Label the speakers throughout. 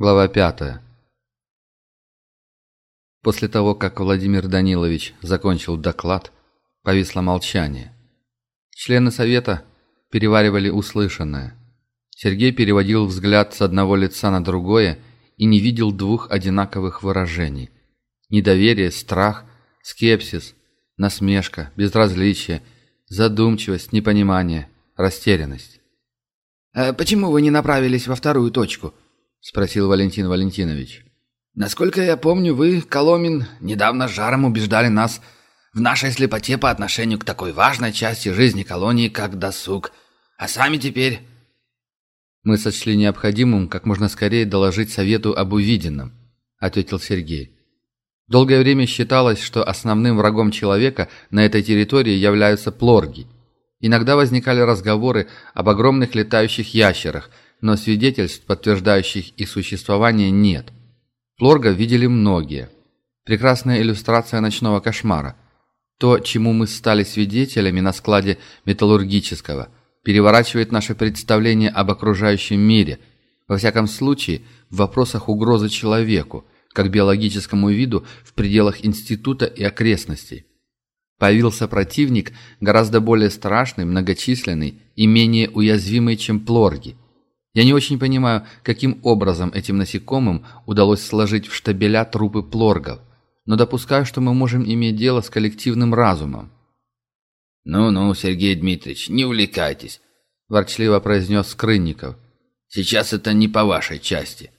Speaker 1: Глава пятая. После того, как Владимир Данилович закончил доклад, повисло молчание. Члены совета переваривали услышанное. Сергей переводил взгляд с одного лица на другое и не видел двух одинаковых выражений. Недоверие, страх, скепсис, насмешка, безразличие, задумчивость, непонимание, растерянность.
Speaker 2: «А почему вы не направились во вторую точку?» — спросил Валентин Валентинович. «Насколько я помню, вы, Коломин, недавно жаром убеждали нас в нашей слепоте по отношению к такой важной части жизни колонии, как досуг. А сами теперь...»
Speaker 1: «Мы сочли необходимым как можно скорее доложить Совету об увиденном», — ответил Сергей. Долгое время считалось, что основным врагом человека на этой территории являются плорги. Иногда возникали разговоры об огромных летающих ящерах — но свидетельств, подтверждающих их существование, нет. Плорга видели многие. Прекрасная иллюстрация ночного кошмара. То, чему мы стали свидетелями на складе металлургического, переворачивает наше представление об окружающем мире, во всяком случае, в вопросах угрозы человеку, как биологическому виду в пределах института и окрестностей. Появился противник гораздо более страшный, многочисленный и менее уязвимый, чем плорги – я не очень понимаю, каким образом этим насекомым удалось сложить в штабеля трупы плоргов, но допускаю, что мы можем иметь дело с коллективным разумом.
Speaker 2: «Ну-ну, Сергей Дмитриевич, не увлекайтесь», – ворчливо произнес Скрынников. «Сейчас это не по вашей части.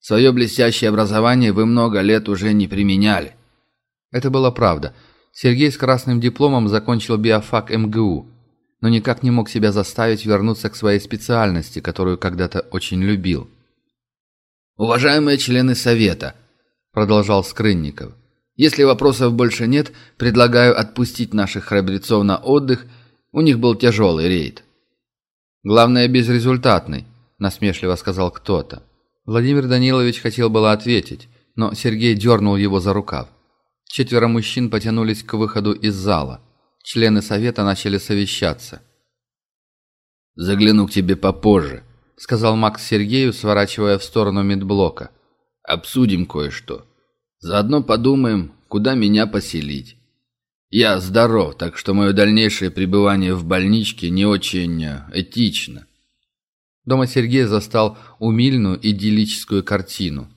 Speaker 2: Свое блестящее образование вы много лет уже не применяли».
Speaker 1: Это была правда. Сергей с красным дипломом закончил биофак МГУ – но никак не мог себя заставить вернуться к своей специальности, которую когда-то очень любил.
Speaker 2: «Уважаемые члены Совета», — продолжал Скрынников, «если вопросов больше нет, предлагаю отпустить наших храбрецов на отдых, у них был тяжелый рейд».
Speaker 1: «Главное, безрезультатный», — насмешливо сказал кто-то. Владимир Данилович хотел было ответить, но Сергей дернул его за рукав. Четверо мужчин потянулись к выходу из зала. Члены совета начали совещаться.
Speaker 2: «Загляну к тебе попозже», —
Speaker 1: сказал Макс Сергею, сворачивая в сторону медблока.
Speaker 2: «Обсудим кое-что. Заодно подумаем, куда меня поселить. Я здоров, так что мое дальнейшее пребывание в больничке не очень э, этично».
Speaker 1: Дома Сергей застал умильную идиллическую картину.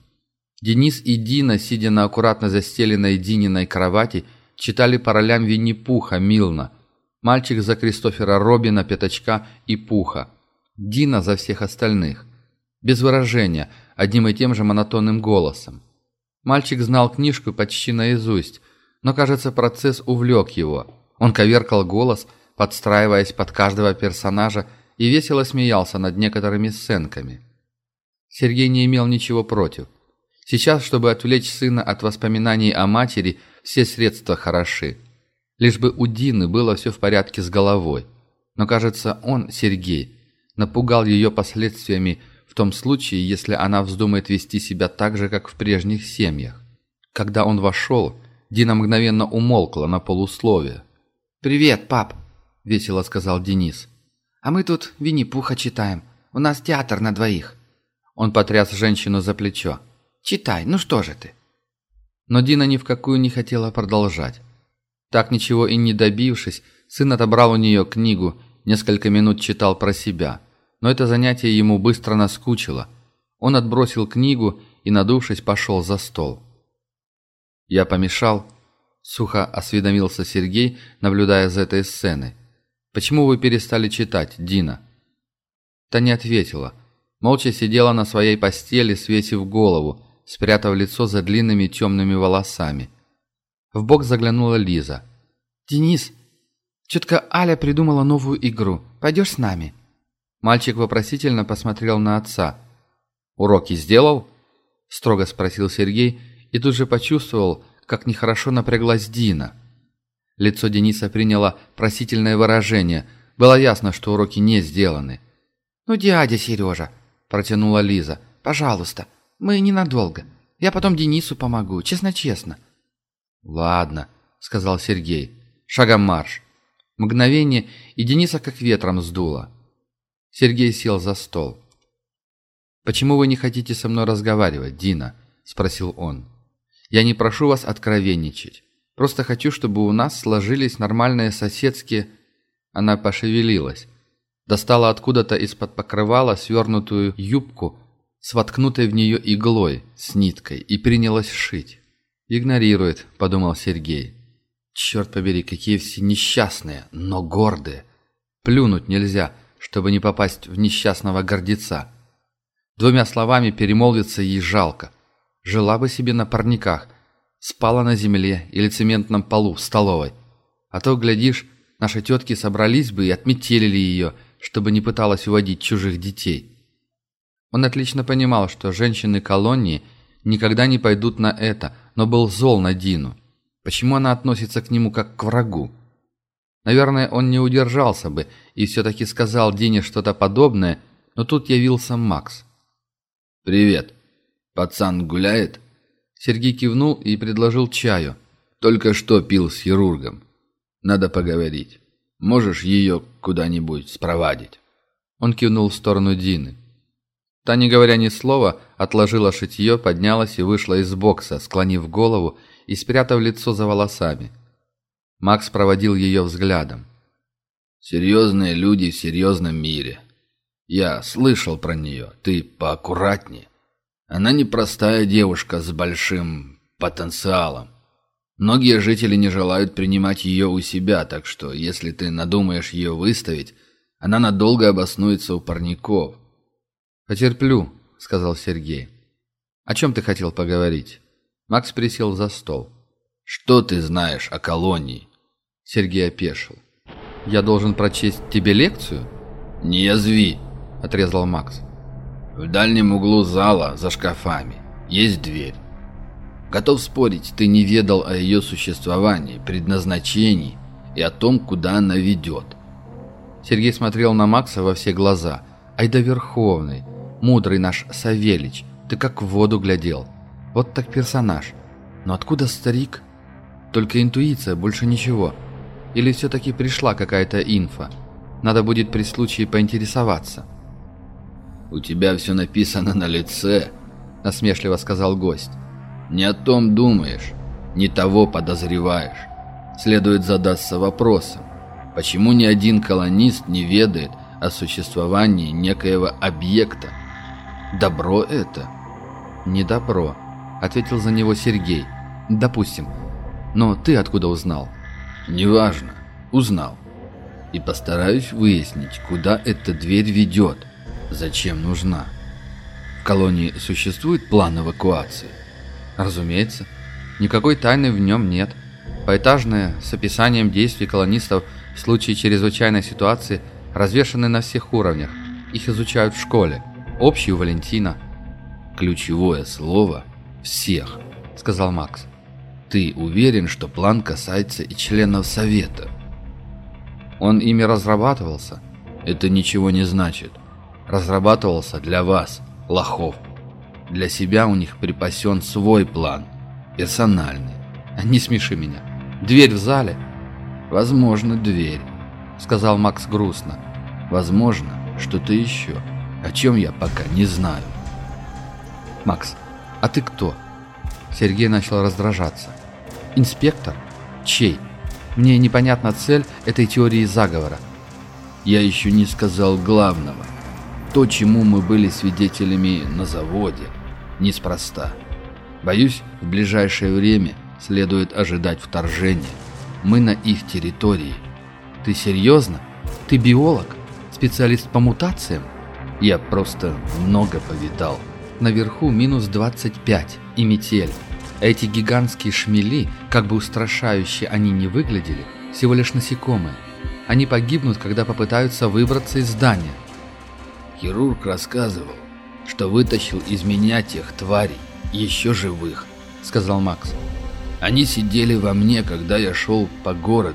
Speaker 1: Денис и Дина, сидя на аккуратно застеленной Дининой кровати, — читали по ролям Винни-Пуха Милна, мальчик за Кристофера Робина, Пятачка и Пуха, Дина за всех остальных. Без выражения, одним и тем же монотонным голосом. Мальчик знал книжку почти наизусть, но, кажется, процесс увлек его. Он коверкал голос, подстраиваясь под каждого персонажа и весело смеялся над некоторыми сценками. Сергей не имел ничего против. Сейчас, чтобы отвлечь сына от воспоминаний о матери – все средства хороши. Лишь бы у Дины было все в порядке с головой. Но, кажется, он, Сергей, напугал ее последствиями в том случае, если она вздумает вести себя так же, как в прежних семьях. Когда он вошел, Дина мгновенно умолкла на полусловие.
Speaker 3: «Привет, пап!» – весело сказал Денис. «А мы тут Винни-Пуха читаем. У нас театр на двоих».
Speaker 1: Он потряс женщину за плечо.
Speaker 3: «Читай, ну что же ты?»
Speaker 1: Но Дина ни в какую не хотела продолжать. Так ничего и не добившись, сын отобрал у нее книгу, несколько минут читал про себя. Но это занятие ему быстро наскучило. Он отбросил книгу и, надувшись, пошел за стол. «Я помешал?» – сухо осведомился Сергей, наблюдая за этой сценой. «Почему вы перестали читать, Дина?» Та не ответила. Молча сидела на своей постели, свесив голову, спрятав лицо за длинными темными волосами. В бок заглянула Лиза.
Speaker 3: «Денис, тетка Аля придумала новую игру. Пойдешь с нами?»
Speaker 1: Мальчик вопросительно посмотрел на отца. «Уроки сделал?» – строго спросил Сергей и тут же почувствовал, как нехорошо напряглась Дина. Лицо Дениса приняло просительное выражение. Было ясно, что уроки не сделаны.
Speaker 3: «Ну, дядя Сережа», – протянула Лиза, – «пожалуйста, мы ненадолго. Я потом Денису помогу, честно-честно».
Speaker 1: «Ладно», — сказал Сергей. «Шагом марш». Мгновение, и Дениса как ветром сдуло. Сергей сел за стол. «Почему вы не хотите со мной разговаривать, Дина?» – спросил он. «Я не прошу вас откровенничать. Просто хочу, чтобы у нас сложились нормальные соседские...» Она пошевелилась. Достала откуда-то из-под покрывала свернутую юбку с воткнутой в нее иглой, с ниткой, и принялась шить. «Игнорирует», — подумал Сергей. «Черт побери, какие все несчастные, но гордые. Плюнуть нельзя, чтобы не попасть в несчастного гордеца. Двумя словами перемолвиться ей жалко. Жила бы себе на парниках, спала на земле или цементном полу в столовой. А то, глядишь, наши тетки собрались бы и отметелили ее, чтобы не пыталась уводить чужих детей. Он отлично понимал, что женщины колонии никогда не пойдут на это, но был зол на Дину. Почему она относится к нему как к врагу? Наверное, он не удержался бы и все-таки сказал Дине что-то подобное, но тут явился Макс.
Speaker 2: «Привет. Пацан гуляет?»
Speaker 1: Сергей кивнул и предложил чаю.
Speaker 2: «Только что пил с хирургом. Надо поговорить. Можешь ее куда-нибудь спровадить?»
Speaker 1: Он кивнул в сторону Дины. Та, не говоря ни слова, отложила шитье, поднялась и вышла из бокса, склонив голову и спрятав лицо за волосами. Макс проводил ее взглядом.
Speaker 2: «Серьезные люди в серьезном мире. Я слышал про нее. Ты поаккуратнее. Она непростая девушка с большим потенциалом. Многие жители не желают принимать ее у себя, так что если ты надумаешь ее выставить, она надолго обоснуется у парников.
Speaker 1: «Потерплю», — сказал Сергей. «О чем ты хотел поговорить?» Макс присел за стол.
Speaker 2: «Что ты знаешь о колонии?»
Speaker 1: Сергей опешил. «Я должен прочесть тебе лекцию?»
Speaker 2: «Не язви», — отрезал Макс. «В дальнем углу зала, за шкафами, есть дверь. Готов спорить, ты не ведал о ее существовании, предназначении и о том, куда она ведет».
Speaker 1: Сергей смотрел на Макса во все глаза. «Ай да Верховный! Мудрый наш Савелич, ты как в воду глядел. Вот так персонаж. Но откуда старик? Только интуиция, больше ничего. Или все-таки пришла какая-то инфа? Надо будет при случае поинтересоваться.
Speaker 2: «У тебя все написано на лице», — насмешливо сказал гость. «Не о том думаешь, не того подозреваешь. Следует задаться вопросом, почему ни один колонист не ведает о существовании некоего объекта, Добро это?
Speaker 1: Не добро, ответил за него Сергей. Допустим. Но ты откуда узнал?
Speaker 2: Неважно. Узнал. И постараюсь выяснить, куда эта дверь ведет. Зачем нужна. В колонии существует план эвакуации?
Speaker 1: Разумеется. Никакой тайны в нем нет. Поэтажное с описанием действий колонистов в случае чрезвычайной ситуации развешаны на всех уровнях. Их изучают в школе. Общий у Валентина.
Speaker 2: Ключевое слово «всех», — сказал Макс. Ты уверен, что план касается и членов Совета?
Speaker 1: Он ими разрабатывался.
Speaker 2: Это ничего не значит. Разрабатывался для вас, лохов. Для себя у них припасен свой план, персональный.
Speaker 1: Не смеши меня. Дверь в зале?
Speaker 2: Возможно, дверь, сказал Макс грустно. Возможно, что-то еще о чем я пока не знаю.
Speaker 1: «Макс, а ты кто?» Сергей начал раздражаться. «Инспектор? Чей? Мне непонятна цель этой теории заговора».
Speaker 2: «Я еще не сказал главного. То, чему мы были свидетелями на заводе, неспроста. Боюсь, в ближайшее время следует ожидать вторжения. Мы на их территории».
Speaker 1: «Ты серьезно? Ты биолог? Специалист по мутациям?»
Speaker 2: Я просто много повидал.
Speaker 1: Наверху минус 25 и метель. Эти гигантские шмели, как бы устрашающе они не выглядели, всего лишь насекомые. Они погибнут, когда попытаются выбраться из здания.
Speaker 2: Хирург рассказывал, что вытащил из меня тех тварей, еще живых, сказал Макс. Они сидели во мне, когда я шел по городу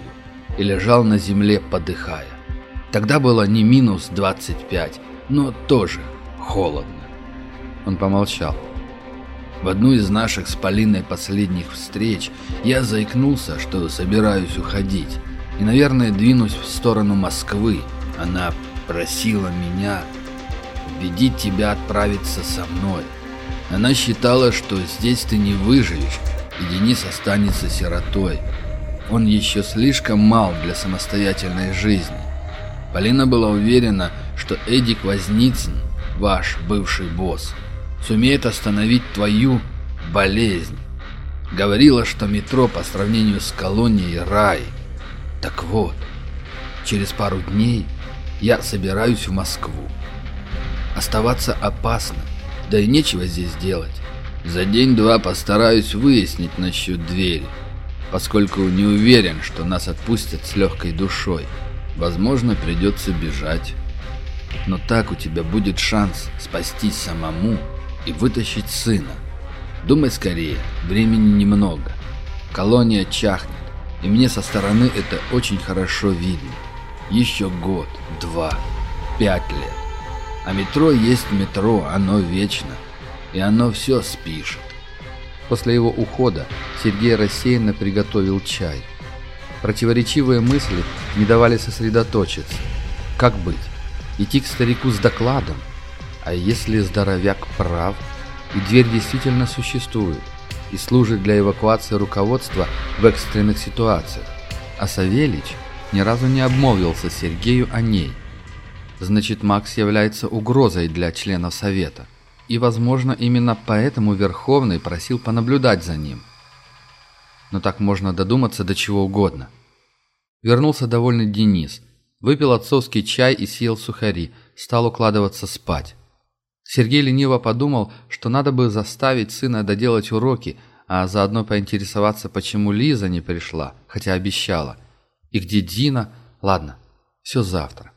Speaker 2: и лежал на земле, подыхая. Тогда было не минус 25, но тоже холодно.
Speaker 1: Он помолчал.
Speaker 2: В одну из наших с Полиной последних встреч я заикнулся, что собираюсь уходить, и, наверное, двинусь в сторону Москвы. Она просила меня убедить тебя отправиться со мной. Она считала, что здесь ты не выживешь, и Денис останется сиротой. Он еще слишком мал для самостоятельной жизни. Полина была уверена, что Эдик Возницын, ваш бывший босс, сумеет остановить твою болезнь. Говорила, что метро по сравнению с колонией рай. Так вот, через пару дней я собираюсь в Москву. Оставаться опасно, да и нечего здесь делать. За день-два постараюсь выяснить насчет двери, поскольку не уверен, что нас отпустят с легкой душой. Возможно, придется бежать. Но так у тебя будет шанс спастись самому и вытащить сына. Думай скорее, времени немного. Колония чахнет, и мне со стороны это очень хорошо видно. Еще год, два, пять лет. А метро есть метро, оно вечно. И оно все спишет.
Speaker 1: После его ухода Сергей рассеянно приготовил чай. Противоречивые мысли не давали сосредоточиться. Как быть? Идти к старику с докладом? А если здоровяк прав, и дверь действительно существует, и служит для эвакуации руководства в экстренных ситуациях, а Савельич ни разу не обмолвился Сергею о ней. Значит, Макс является угрозой для членов Совета. И, возможно, именно поэтому Верховный просил понаблюдать за ним но так можно додуматься до чего угодно. Вернулся довольный Денис, выпил отцовский чай и съел сухари, стал укладываться спать. Сергей лениво подумал, что надо бы заставить сына доделать уроки, а заодно поинтересоваться, почему Лиза не пришла, хотя обещала. И где Дина? Ладно, все завтра.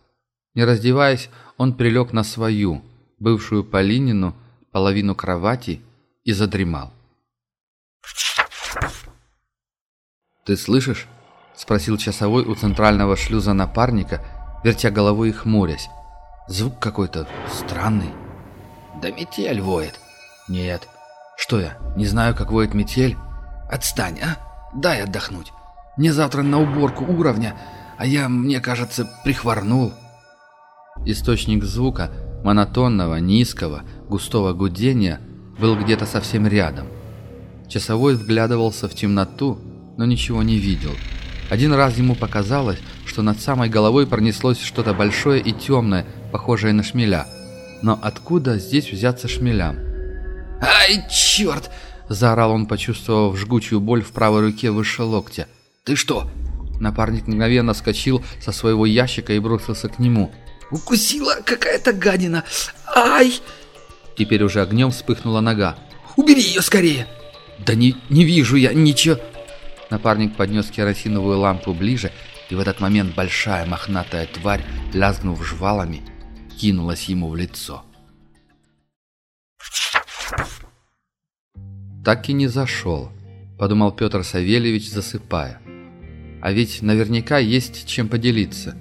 Speaker 1: Не раздеваясь, он прилег на свою, бывшую Полинину, половину кровати и задремал.
Speaker 2: «Ты слышишь?» — спросил часовой у центрального шлюза напарника, вертя головой и хмурясь. «Звук какой-то странный». «Да метель воет». «Нет». «Что я, не знаю, как воет метель?» «Отстань, а? Дай отдохнуть. Мне завтра на уборку уровня, а я, мне кажется, прихворнул».
Speaker 1: Источник звука, монотонного, низкого, густого гудения, был где-то совсем рядом. Часовой вглядывался в темноту, но ничего не видел. Один раз ему показалось, что над самой головой пронеслось что-то большое и темное, похожее на шмеля. Но откуда здесь взяться шмелям?
Speaker 2: «Ай, черт!» – заорал он, почувствовав жгучую боль в правой руке выше локтя. «Ты что?»
Speaker 1: Напарник мгновенно скочил со своего ящика и бросился к нему.
Speaker 2: «Укусила какая-то гадина! Ай!»
Speaker 1: Теперь уже огнем вспыхнула нога.
Speaker 2: «Убери ее скорее!»
Speaker 1: «Да не, не вижу я ничего!» Напарник поднес керосиновую лампу ближе, и в этот момент большая мохнатая тварь, лязгнув жвалами, кинулась ему в лицо. «Так и не зашел», — подумал Петр Савельевич, засыпая. «А ведь наверняка есть чем поделиться.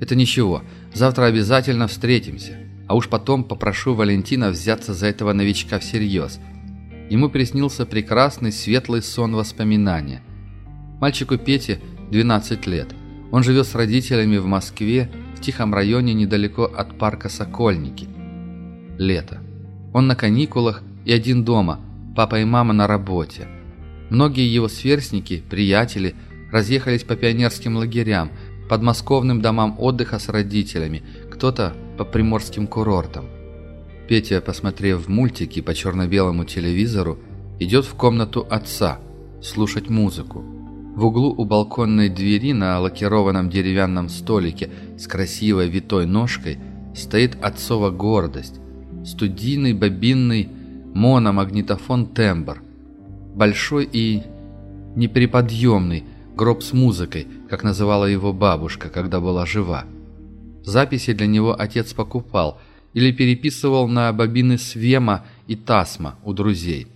Speaker 1: Это ничего, завтра обязательно встретимся, а уж потом попрошу Валентина взяться за этого новичка всерьез». Ему приснился прекрасный светлый сон воспоминания — Мальчику Пете 12 лет. Он живет с родителями в Москве, в тихом районе недалеко от парка Сокольники. Лето. Он на каникулах и один дома, папа и мама на работе. Многие его сверстники, приятели, разъехались по пионерским лагерям, подмосковным домам отдыха с родителями, кто-то по приморским курортам. Петя, посмотрев мультики по черно-белому телевизору, идет в комнату отца слушать музыку. В углу у балконной двери на лакированном деревянном столике с красивой витой ножкой стоит отцова гордость. Студийный бобинный мономагнитофон «Тембр». Большой и неприподъемный гроб с музыкой, как называла его бабушка, когда была жива. Записи для него отец покупал или переписывал на бобины Свема и Тасма у друзей.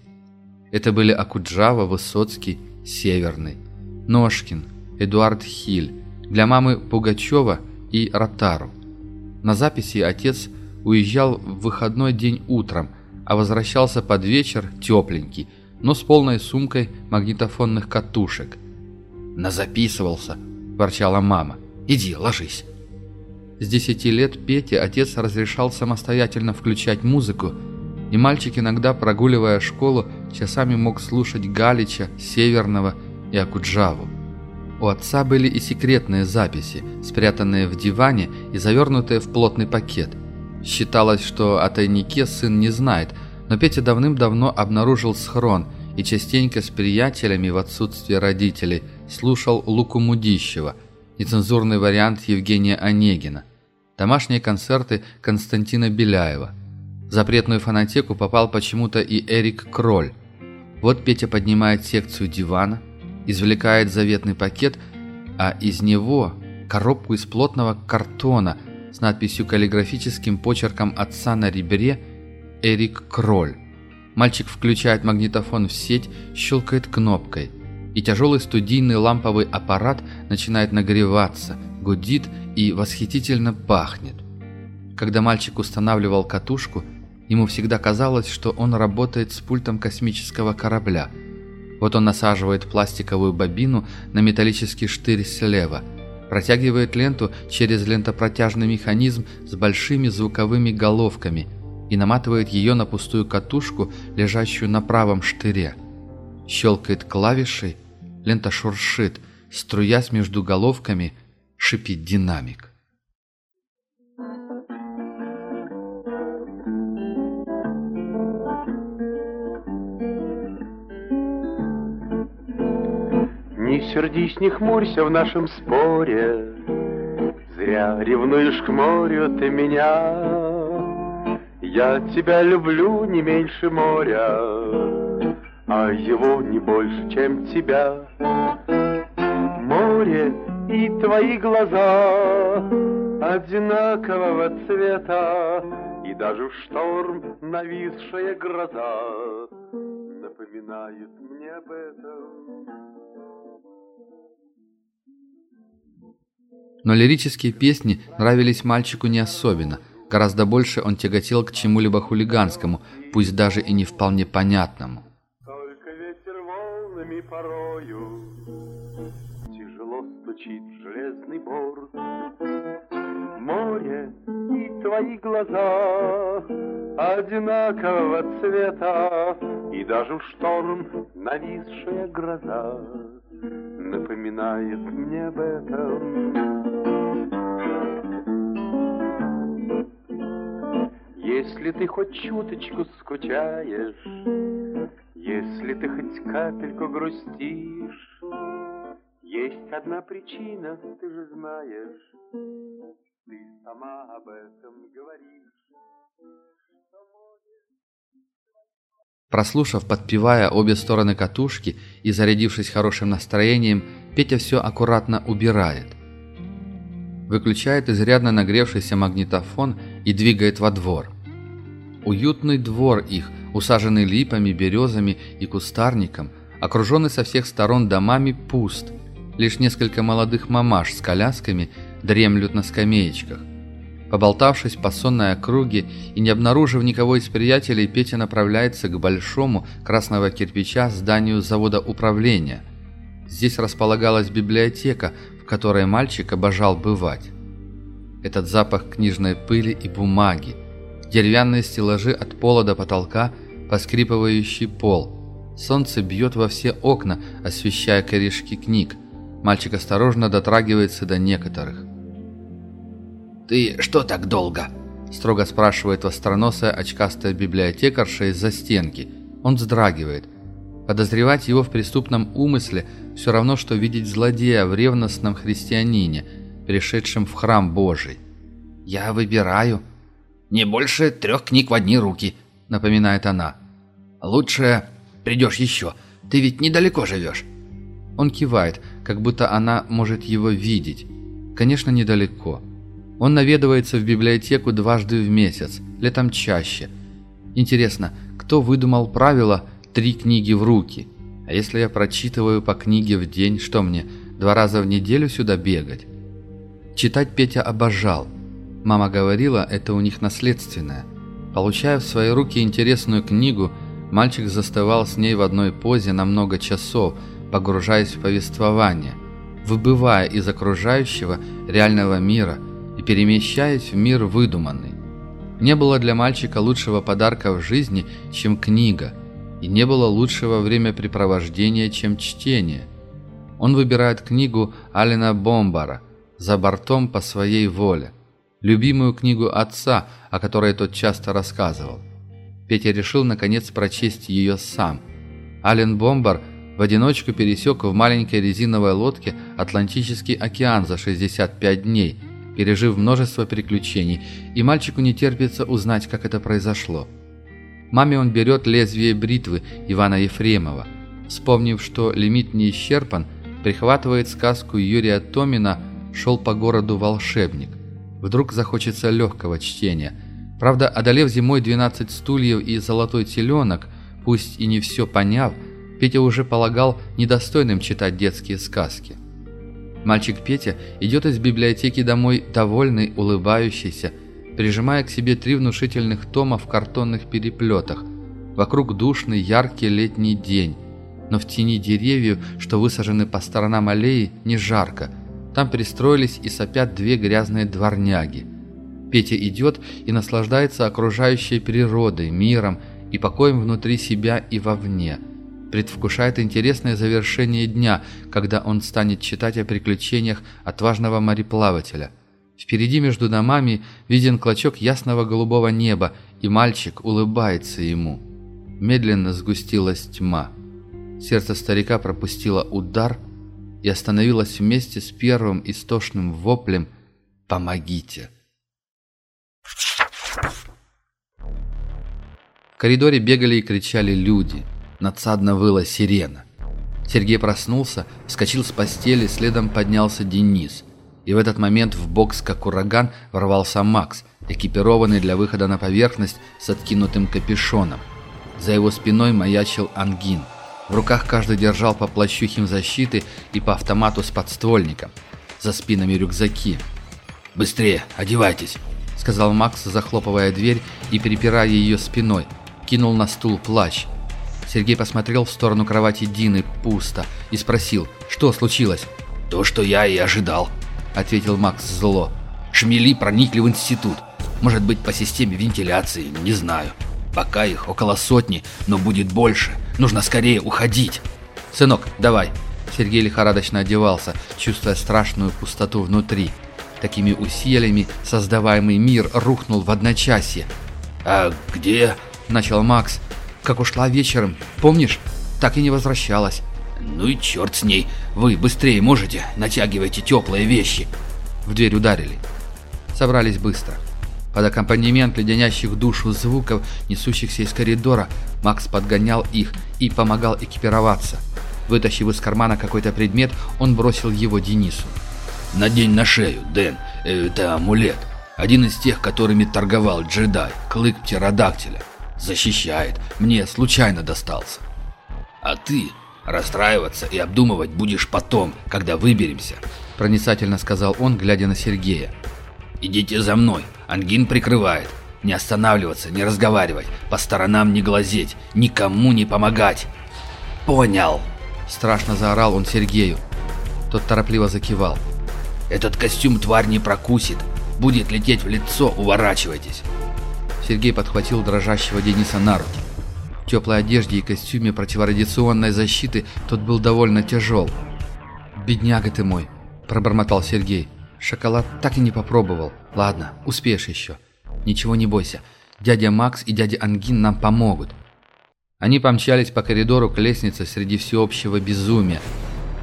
Speaker 1: Это были Акуджава, Высоцкий, Северный. Ножкин, Эдуард Хиль, для мамы Пугачева и Ротару. На записи отец уезжал в выходной день утром, а возвращался под вечер тепленький, но с полной сумкой магнитофонных катушек.
Speaker 2: «Назаписывался», – ворчала мама. «Иди, ложись».
Speaker 1: С десяти лет Пете отец разрешал самостоятельно включать музыку, и мальчик иногда, прогуливая школу, часами мог слушать Галича, Северного и Акуджаву. У отца были и секретные записи, спрятанные в диване и завернутые в плотный пакет. Считалось, что о тайнике сын не знает, но Петя давным-давно обнаружил схрон и частенько с приятелями в отсутствие родителей слушал Луку Мудищева, нецензурный вариант Евгения Онегина, домашние концерты Константина Беляева. В запретную фонотеку попал почему-то и Эрик Кроль. Вот Петя поднимает секцию дивана, извлекает заветный пакет, а из него коробку из плотного картона с надписью каллиграфическим почерком отца на ребре «Эрик Кроль». Мальчик включает магнитофон в сеть, щелкает кнопкой, и тяжелый студийный ламповый аппарат начинает нагреваться, гудит и восхитительно пахнет. Когда мальчик устанавливал катушку, ему всегда казалось, что он работает с пультом космического корабля – вот он насаживает пластиковую бобину на металлический штырь слева, протягивает ленту через лентопротяжный механизм с большими звуковыми головками и наматывает ее на пустую катушку, лежащую на правом штыре. Щелкает клавишей, лента шуршит, струясь между головками, шипит динамик.
Speaker 4: Сердись, не хмурься в нашем споре, Зря ревнуешь к морю ты меня. Я тебя люблю не меньше моря, А его не больше, чем тебя. Море и твои глаза Одинакового цвета, И даже в шторм нависшая гроза
Speaker 1: Но лирические песни нравились мальчику не особенно. Гораздо больше он тяготел к чему-либо хулиганскому, пусть даже и не вполне понятному.
Speaker 4: Только ветер волнами порою Тяжело стучит железный борт Море и твои глаза Одинакового цвета И даже в шторм нависшая гроза Напоминает мне об этом Если ты хоть чуточку скучаешь, Если ты хоть капельку грустишь, Есть одна причина, ты же знаешь, Ты сама об этом говоришь.
Speaker 1: Прослушав, подпевая обе стороны катушки и зарядившись хорошим настроением, Петя все аккуратно убирает. Выключает изрядно нагревшийся магнитофон и двигает во двор – Уютный двор их, усаженный липами, березами и кустарником, окруженный со всех сторон домами, пуст. Лишь несколько молодых мамаш с колясками дремлют на скамеечках. Поболтавшись по сонной округе и не обнаружив никого из приятелей, Петя направляется к большому красного кирпича зданию завода управления. Здесь располагалась библиотека, в которой мальчик обожал бывать. Этот запах книжной пыли и бумаги – Деревянные стеллажи от пола до потолка, поскрипывающий пол. Солнце бьет во все окна, освещая корешки книг. Мальчик осторожно дотрагивается до некоторых.
Speaker 2: «Ты что так долго?» – строго спрашивает востроносая очкастая библиотекарша из-за стенки. Он вздрагивает. Подозревать его в преступном умысле все равно, что видеть злодея в ревностном христианине, пришедшем в храм Божий.
Speaker 3: «Я выбираю»,
Speaker 2: «Не больше трех книг в одни руки», — напоминает она. «Лучше придешь еще. Ты ведь недалеко живешь».
Speaker 1: Он кивает, как будто она может его видеть. Конечно, недалеко. Он наведывается в библиотеку дважды в месяц, летом чаще. Интересно, кто выдумал правило «три книги в руки»? А если я прочитываю по книге в день, что мне, два раза в неделю сюда бегать? Читать Петя обожал – Мама говорила, это у них наследственное. Получая в свои руки интересную книгу, мальчик застывал с ней в одной позе на много часов, погружаясь в повествование, выбывая из окружающего реального мира и перемещаясь в мир выдуманный. Не было для мальчика лучшего подарка в жизни, чем книга, и не было лучшего времяпрепровождения, чем чтение. Он выбирает книгу Алина Бомбара «За бортом по своей воле», любимую книгу отца, о которой тот часто рассказывал. Петя решил, наконец, прочесть ее сам. Ален Бомбар в одиночку пересек в маленькой резиновой лодке Атлантический океан за 65 дней – пережив множество приключений, и мальчику не терпится узнать, как это произошло. Маме он берет лезвие бритвы Ивана Ефремова. Вспомнив, что лимит не исчерпан, прихватывает сказку Юрия Томина «Шел по городу волшебник». Вдруг захочется легкого чтения. Правда, одолев зимой 12 стульев и золотой теленок, пусть и не все поняв, Петя уже полагал недостойным читать детские сказки. Мальчик Петя идет из библиотеки домой довольный, улыбающийся, прижимая к себе три внушительных тома в картонных переплетах. Вокруг душный, яркий летний день. Но в тени деревьев, что высажены по сторонам аллеи, не жарко. Там пристроились и сопят две грязные дворняги. Петя идет и наслаждается окружающей природой, миром и покоем внутри себя и вовне – предвкушает интересное завершение дня, когда он станет читать о приключениях отважного мореплавателя. Впереди между домами виден клочок ясного голубого неба, и мальчик улыбается ему. Медленно сгустилась тьма. Сердце старика пропустило удар и остановилось вместе с первым истошным воплем «Помогите!». В коридоре бегали и кричали люди – надсадно выла сирена. Сергей проснулся, вскочил с постели, следом поднялся Денис. И в этот момент в бокс, как ураган, ворвался Макс, экипированный для выхода на поверхность с откинутым капюшоном. За его спиной маячил Ангин. В руках каждый держал по плащу химзащиты и по автомату с подствольником. За спинами рюкзаки. «Быстрее, одевайтесь!» — сказал Макс, захлопывая дверь и перепирая ее спиной. Кинул на стул плащ — Сергей посмотрел в сторону кровати Дины пусто и спросил, что случилось.
Speaker 2: «То, что я и ожидал», — ответил Макс зло. «Шмели проникли в институт. Может быть, по системе вентиляции, не знаю. Пока их около сотни, но будет больше. Нужно скорее уходить».
Speaker 1: «Сынок, давай». Сергей лихорадочно одевался, чувствуя страшную пустоту внутри. Такими усилиями создаваемый мир рухнул в одночасье.
Speaker 2: «А где?»
Speaker 1: – начал Макс, как ушла вечером. Помнишь? Так и не возвращалась.
Speaker 2: Ну и черт с ней. Вы быстрее можете? Натягивайте теплые вещи.
Speaker 1: В дверь ударили. Собрались быстро. Под аккомпанемент леденящих душу звуков, несущихся из коридора, Макс подгонял их и помогал экипироваться. Вытащив из кармана какой-то предмет, он бросил его Денису.
Speaker 2: «Надень на шею, Дэн. Это амулет. Один из тех, которыми торговал джедай, клык птеродактиля. Защищает. Мне случайно достался. А ты расстраиваться и обдумывать будешь потом, когда выберемся, проницательно сказал он, глядя на Сергея. Идите за мной. Ангин прикрывает. Не останавливаться, не разговаривать, по сторонам не глазеть, никому не помогать. Понял.
Speaker 1: Страшно заорал он Сергею. Тот торопливо закивал.
Speaker 2: Этот костюм тварь не прокусит. Будет лететь в лицо, уворачивайтесь.
Speaker 1: Сергей подхватил дрожащего Дениса на руки. В теплой одежде и костюме противорадиационной защиты тот был довольно тяжел. «Бедняга ты мой!» – пробормотал Сергей. «Шоколад так и не попробовал. Ладно, успеешь еще. Ничего не бойся. Дядя Макс и дядя Ангин нам помогут». Они помчались по коридору к лестнице среди всеобщего безумия,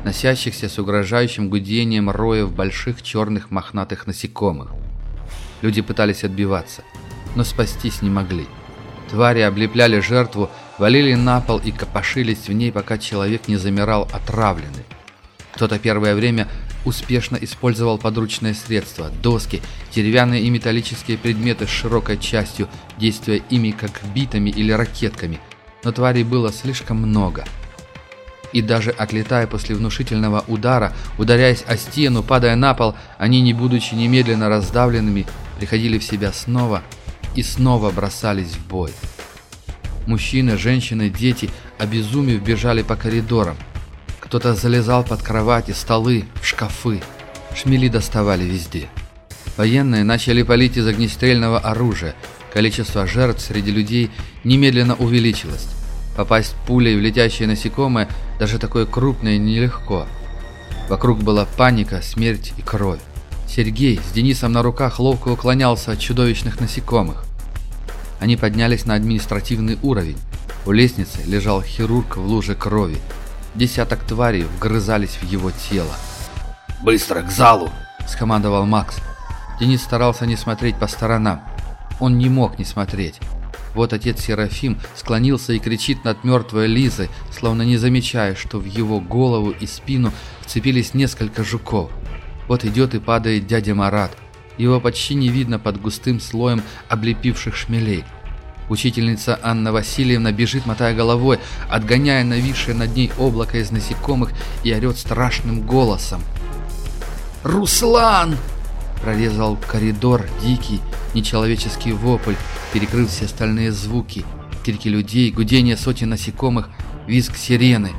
Speaker 1: носящихся с угрожающим гудением роев больших черных мохнатых насекомых. Люди пытались отбиваться – но спастись не могли. Твари облепляли жертву, валили на пол и копошились в ней, пока человек не замирал отравленный. Кто-то первое время успешно использовал подручные средства, доски, деревянные и металлические предметы с широкой частью, действуя ими как битами или ракетками, но тварей было слишком много. И даже отлетая после внушительного удара, ударяясь о стену, падая на пол, они, не будучи немедленно раздавленными, приходили в себя снова и снова бросались в бой. Мужчины, женщины, дети, обезумев, бежали по коридорам. Кто-то залезал под кровати, столы, в шкафы. Шмели доставали везде. Военные начали палить из огнестрельного оружия. Количество жертв среди людей немедленно увеличилось. Попасть пулей в летящее насекомое, даже такое крупное, нелегко. Вокруг была паника, смерть и кровь. Сергей с Денисом на руках ловко уклонялся от чудовищных насекомых. Они поднялись на административный уровень. У лестницы лежал хирург в луже крови. Десяток тварей вгрызались в его тело.
Speaker 2: «Быстро, к залу!»
Speaker 1: – скомандовал Макс. Денис старался не смотреть по сторонам. Он не мог не смотреть. Вот отец Серафим склонился и кричит над мертвой Лизой, словно не замечая, что в его голову и спину вцепились несколько жуков. Вот идет и падает дядя Марат. Его почти не видно под густым слоем облепивших шмелей. Учительница Анна Васильевна бежит, мотая головой, отгоняя нависшее над ней облако из насекомых и орет страшным голосом.
Speaker 2: «Руслан!»
Speaker 1: Прорезал коридор дикий, нечеловеческий вопль, перекрыв все остальные звуки. Крики людей, гудение сотен насекомых, визг сирены.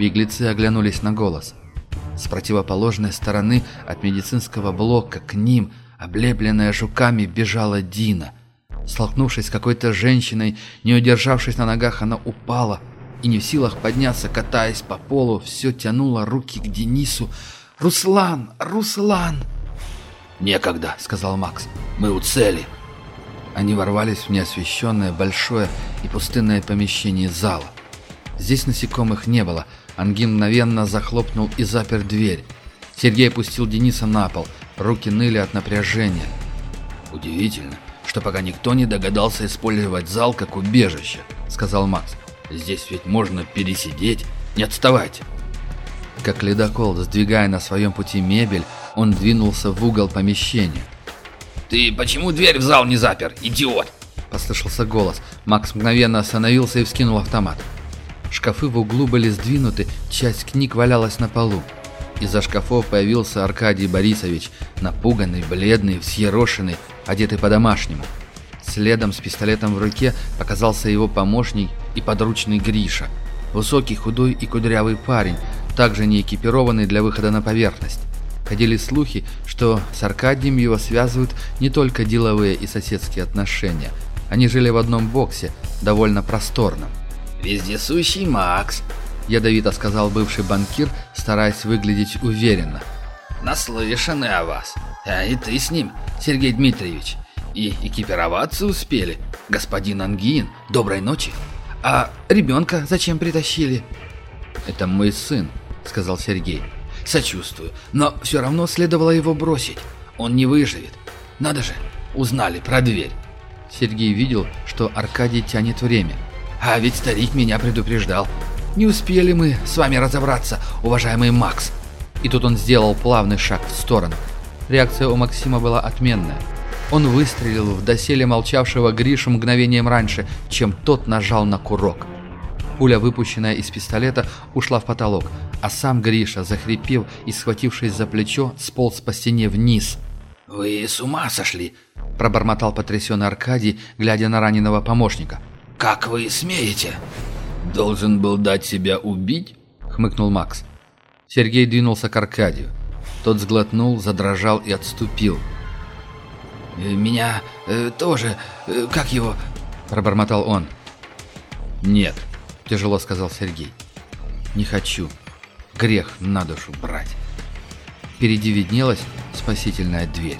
Speaker 1: Беглецы оглянулись на голос. С противоположной стороны от медицинского блока к ним, облепленная жуками, бежала Дина. Столкнувшись с какой-то женщиной, не удержавшись на ногах, она упала и не в силах подняться, катаясь по полу, все тянула руки к Денису. «Руслан! Руслан!»
Speaker 2: «Некогда», — сказал Макс. «Мы у цели».
Speaker 1: Они ворвались в неосвещенное, большое и пустынное помещение зала. Здесь насекомых не было — Ангин мгновенно захлопнул и запер дверь. Сергей опустил Дениса на пол. Руки ныли от напряжения.
Speaker 2: «Удивительно, что пока никто не догадался использовать зал как убежище», — сказал Макс. «Здесь ведь можно пересидеть. Не отставайте».
Speaker 1: Как ледокол, сдвигая на своем пути мебель, он двинулся в угол помещения.
Speaker 2: «Ты почему дверь в зал не запер, идиот?»
Speaker 1: — послышался голос. Макс мгновенно остановился и вскинул автомат. Шкафы в углу были сдвинуты, часть книг валялась на полу. Из-за шкафов появился Аркадий Борисович, напуганный, бледный, взъерошенный, одетый по-домашнему. Следом с пистолетом в руке показался его помощник и подручный Гриша. Высокий, худой и кудрявый парень, также не экипированный для выхода на поверхность. Ходили слухи, что с Аркадием его связывают не только деловые и соседские отношения. Они жили в одном боксе, довольно просторном.
Speaker 2: «Вездесущий Макс», —
Speaker 1: ядовито сказал бывший банкир, стараясь выглядеть уверенно.
Speaker 2: «Наслышаны о вас. А и ты с ним, Сергей Дмитриевич. И экипироваться успели. Господин Ангиин, доброй ночи. А ребенка зачем притащили?»
Speaker 1: «Это мой сын», — сказал Сергей.
Speaker 2: «Сочувствую, но все равно следовало его бросить. Он не выживет. Надо же, узнали про дверь».
Speaker 1: Сергей видел, что Аркадий тянет время.
Speaker 2: А ведь старик меня предупреждал. Не успели мы с вами разобраться, уважаемый Макс.
Speaker 1: И тут он сделал плавный шаг в сторону. Реакция у Максима была отменная. Он выстрелил в доселе молчавшего Гришу мгновением раньше, чем тот нажал на курок. Пуля, выпущенная из пистолета, ушла в потолок, а сам Гриша, захрипев и схватившись за плечо, сполз по стене вниз.
Speaker 2: «Вы с ума сошли!»
Speaker 1: – пробормотал потрясенный Аркадий, глядя на раненого помощника –
Speaker 2: «Как вы смеете?»
Speaker 1: «Должен был дать себя убить?» — хмыкнул Макс. Сергей двинулся к Аркадию. Тот сглотнул, задрожал и отступил.
Speaker 2: «Э, «Меня э, тоже... Э, как его...» — пробормотал он.
Speaker 1: «Нет», — тяжело сказал Сергей. «Не хочу. Грех на душу брать». Впереди виднелась спасительная дверь.